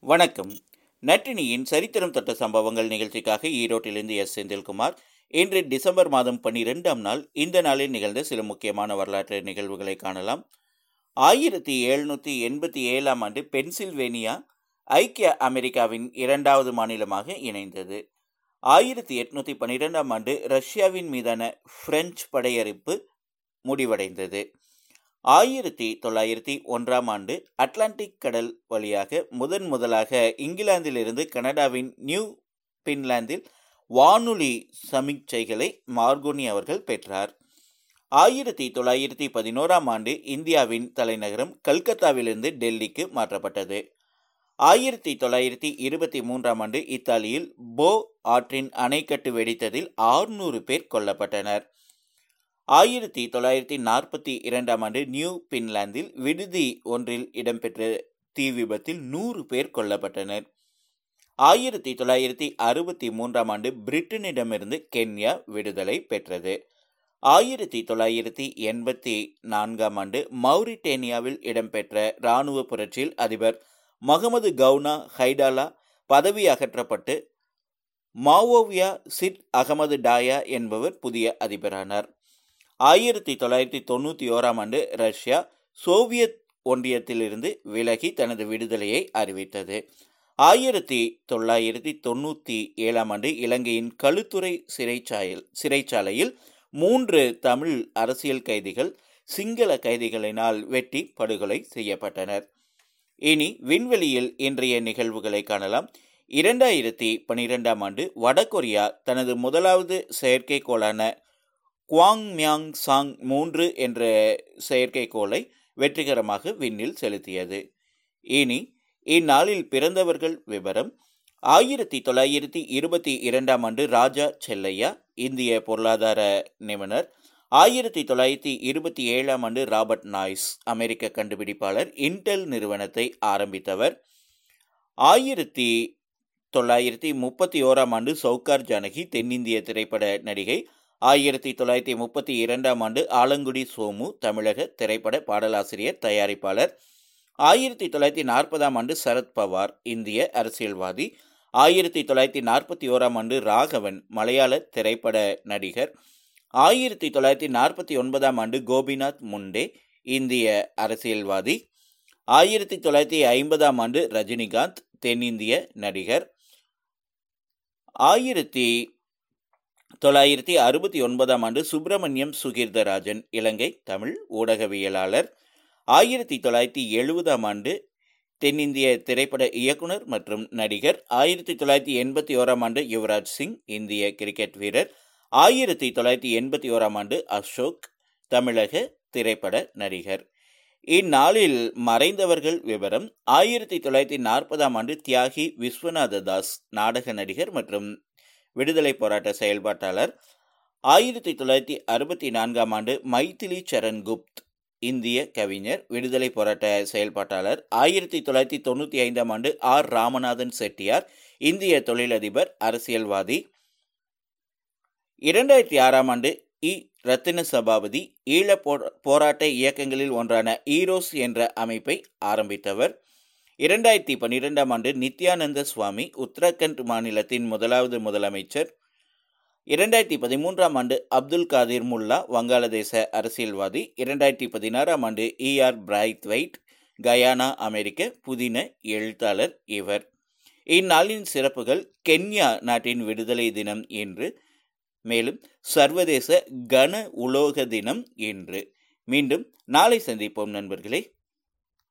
வணக்கம். நட்டினியின் சரித்திரம் தொட்ட சம்பவங்கள் நிகழ்ச்சிக்காக ஈரோட்டிலிருந்து எஸ். செந்தில்குமார். இன்று டிசம்பர் மாதம் பன்னிரெண்டாம் நாள் இந்த நாளில் நிகழ்ந்த சில முக்கியமான வரலாற்று நிகழ்வுகளை காணலாம். ஆயிரத்தி எழுநூற்றி எண்பத்தி ஏழாம் ஆண்டு பென்சில்வேனியா ஐக்கிய அமெரிக்காவின் இரண்டாவது மாநிலமாக இணைந்தது. ஆயிரத்தி எட்நூற்றி பன்னிரெண்டாம் ஆண்டு ரஷ்யாவின் மீதான பிரெஞ்சு படையெடுப்பு முடிவடைந்தது. ஆயிரத்தி தொள்ளாயிரத்தி ஒன்றாம் ஆண்டு அட்லாண்டிக் கடல் வழியாக முதன் முதலாக இங்கிலாந்திலிருந்து கனடாவின் நியூ பின்லாந்தில் வானொலி சமிக்சைகளை மார்கோனி அவர்கள் பெற்றார். ஆயிரத்தி தொள்ளாயிரத்தி பதினோராம் ஆண்டு இந்தியாவின் தலைநகரம் கல்கத்தாவிலிருந்து டெல்லிக்கு மாற்றப்பட்டது. ஆயிரத்தி தொள்ளாயிரத்தி இருபத்தி மூன்றாம் ஆண்டு இத்தாலியில் போ ஆற்றின் அணைக்கட்டு வெடித்ததில் ஆறுநூறு பேர் கொல்லப்பட்டனர். ஆயிரத்தி தொள்ளாயிரத்தி நாற்பத்தி இரண்டாம் ஆண்டு நியூ பின்லாந்தில் விடுதி ஒன்றில் இடம்பெற்ற தீ விபத்தில் நூறு பேர் கொல்லப்பட்டனர். ஆயிரத்தி தொள்ளாயிரத்தி அறுபத்தி மூன்றாம் ஆண்டு பிரிட்டனிடமிருந்து கென்யா விடுதலை பெற்றது. ஆயிரத்தி தொள்ளாயிரத்தி எண்பத்தி நான்காம் ஆண்டு மௌரிட்டேனியாவில் இடம்பெற்ற இராணுவ புரட்சியில் அதிபர் மகமது கவுனா ஹைடாலா பதவி அகற்றப்பட்டு மாவோவியா சிட் அகமது டாயா என்பவர் புதிய அதிபரானார். ஆயிரத்தி தொள்ளாயிரத்தி தொண்ணூற்றி ஓராம் ஆண்டு ரஷ்யா சோவியத் ஒன்றியத்திலிருந்து விலகி தனது விடுதலையை அறிவித்தது. ஆயிரத்தி தொள்ளாயிரத்தி தொண்ணூற்றி ஏழாம் ஆண்டு இலங்கையின் களுத்துறை சிறைச்சாலையில் சிறைச்சாலையில் மூன்று தமிழ் அரசியல் கைதிகள் சிங்கள கைதிகளினால் வெட்டி படுகொலை செய்யப்பட்டனர். இனி விண்வெளியில் இன்றைய நிகழ்வுகளை காணலாம். இரண்டாயிரத்தி பனிரெண்டாம் ஆண்டு வடகொரியா தனது முதலாவது செயற்கைக்கோளான குவாங் மியாங் சாங் மூன்று என்ற செயற்கைக்கோளை வெற்றிகரமாக விண்ணில் செலுத்தியது. இனி இந்நாளில் பிறந்தவர்கள் விவரம். ஆயிரத்தி தொள்ளாயிரத்தி இருபத்தி இரண்டாம் ஆண்டு ராஜா செல்லையா இந்திய பொருளாதார நிபுணர். ஆயிரத்தி தொள்ளாயிரத்தி இருபத்தி ஏழாம் ஆண்டு ராபர்ட் நாய்ஸ் அமெரிக்க கண்டுபிடிப்பாளர் இன்டெல் நிறுவனத்தை ஆரம்பித்தவர். ஆயிரத்தி தொள்ளாயிரத்தி முப்பத்தி ஓராம் ஆண்டு சவுகார் ஜானகி தென்னிந்திய திரைப்பட நடிகை. ஆயிரத்தி தொள்ளாயிரத்தி முப்பத்தி இரண்டாம் ஆண்டு ஆலங்குடி சோமு தமிழக திரைப்பட பாடலாசிரியர் தயாரிப்பாளர். ஆயிரத்தி தொள்ளாயிரத்தி நாற்பதாம் ஆண்டு சரத் பவார் இந்திய அரசியல்வாதி. ஆயிரத்தி தொள்ளாயிரத்தி நாற்பத்தி ஓராம் ஆண்டு ராகவன் மலையாள திரைப்பட நடிகர். ஆயிரத்தி தொள்ளாயிரத்தி நாற்பத்தி ஒன்பதாம் ஆண்டு கோபிநாத் முண்டே இந்திய அரசியல்வாதி. ஆயிரத்தி தொள்ளாயிரத்தி ஐம்பதாம் ஆண்டு ரஜினிகாந்த் தென்னிந்திய நடிகர். ஆயிரத்தி தொள்ளாயிரத்தி அறுபத்தி ஒன்பதாம் ஆண்டு சுப்பிரமணியம் சுகீர்தராஜன் இலங்கை தமிழ் ஊடகவியலாளர். ஆயிரத்தி தொள்ளாயிரத்தி எழுபதாம் ஆண்டு தென்னிந்திய திரைப்பட இயக்குனர் மற்றும் நடிகர். ஆயிரத்தி தொள்ளாயிரத்தி எண்பத்தி ஓராம் ஆண்டு யுவராஜ் சிங் இந்திய கிரிக்கெட் வீரர். ஆயிரத்தி தொள்ளாயிரத்தி எண்பத்தி ஓராம் ஆண்டு அசோக் தமிழக திரைப்பட நடிகர். இந்நாளில் மறைந்தவர்கள் விவரம் ஆயிரத்தி தொள்ளாயிரத்தி நாற்பதாம் ஆண்டு தியாகி விஸ்வநாத தாஸ் நாடக நடிகர் மற்றும் விடுதலை போராட்ட செயல்பாட்டாளர். ஆயிரத்தி தொள்ளாயிரத்தி அறுபத்தி நான்காம் ஆண்டு மைதிலி சரண் குப்த் இந்திய கவிஞர் விடுதலை போராட்ட செயல்பாட்டாளர். ஆயிரத்தி தொள்ளாயிரத்தி தொண்ணூற்றி ஐந்தாம் ஆண்டு ஆர். ராமநாதன் செட்டியார் இந்திய தொழிலதிபர் அரசியல்வாதி. இரண்டாயிரத்தி ஆறாம் ஆண்டு இ. ரத்தின சபாபதி ஈழ போராட்ட இயக்கங்களில் ஒன்றான ஈரோஸ் என்ற அமைப்பை ஆரம்பித்தவர். இரண்டாயிரத்தி பன்னிரெண்டாம் ஆண்டு நித்யானந்த சுவாமி உத்தரகண்ட் மாநிலத்தின் முதலாவது முதலமைச்சர். இரண்டாயிரத்தி பதிமூன்றாம் ஆண்டு அப்துல் காதிர் முல்லா வங்காளதேச அரசியல்வாதி. இரண்டாயிரத்தி பதினாறாம் ஆண்டு E R R Braithwaite Guyana அமெரிக்க புதின எழுத்தாளர் இவர். இந்நாளின் சிறப்புகள் கென்யா நாட்டின் விடுதலை தினம் என்று மேலும் சர்வதேச கன உலோக தினம் என்று. மீண்டும் நாளை சந்திப்போம் நண்பர்களே.